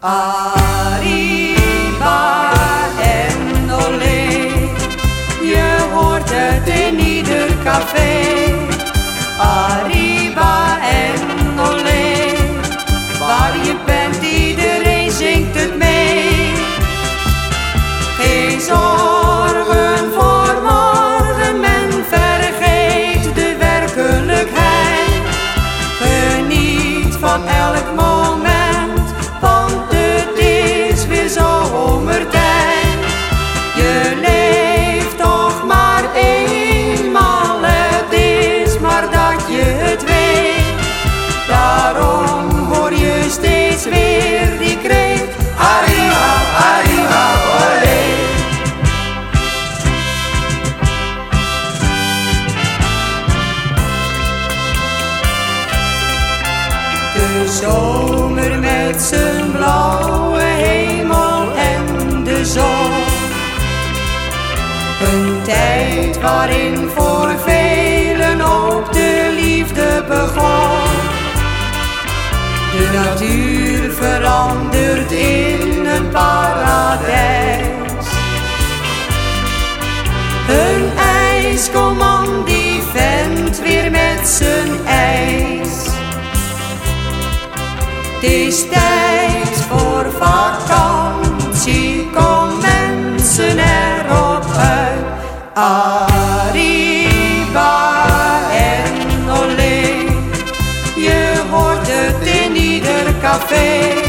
Arriba en olé, je hoort het in ieder café. Steeds weer die kreet. Arriba, arriba, olé. De zomer met zijn blauwe hemel en de zon. Een tijd waarin voor Natuur verandert in een paradijs. Een ijskoman die vent weer met zijn ijs. Het is tijd voor vakantie, kom mensen erop uit. Café.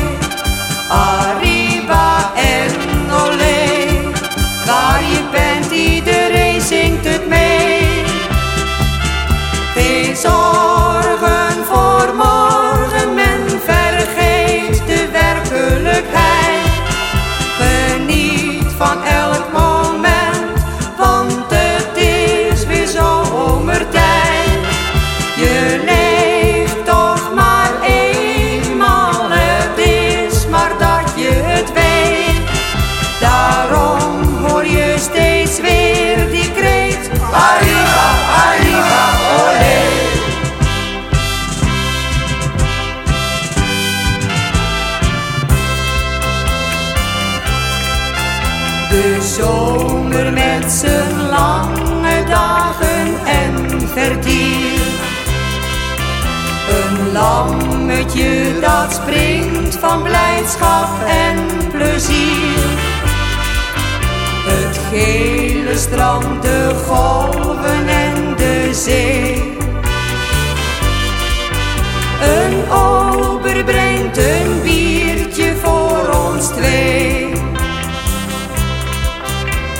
De zomer met zijn lange dagen en vertier. Een lammetje dat springt van blijdschap en plezier. Het gele strand, de golven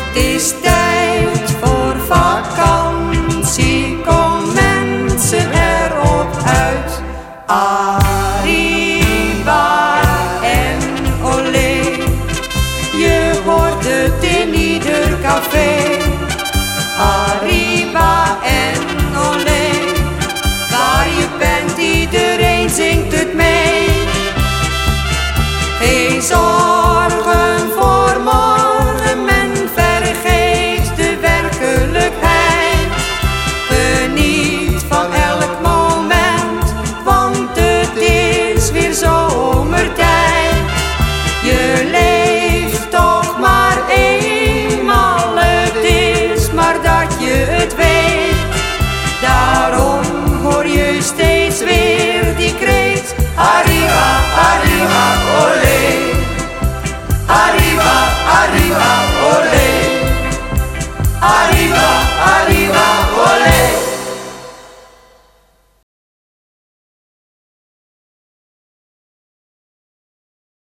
Het is tijd voor vakantie, kom mensen erop uit. Arriba en olé, je hoort het in ieder café.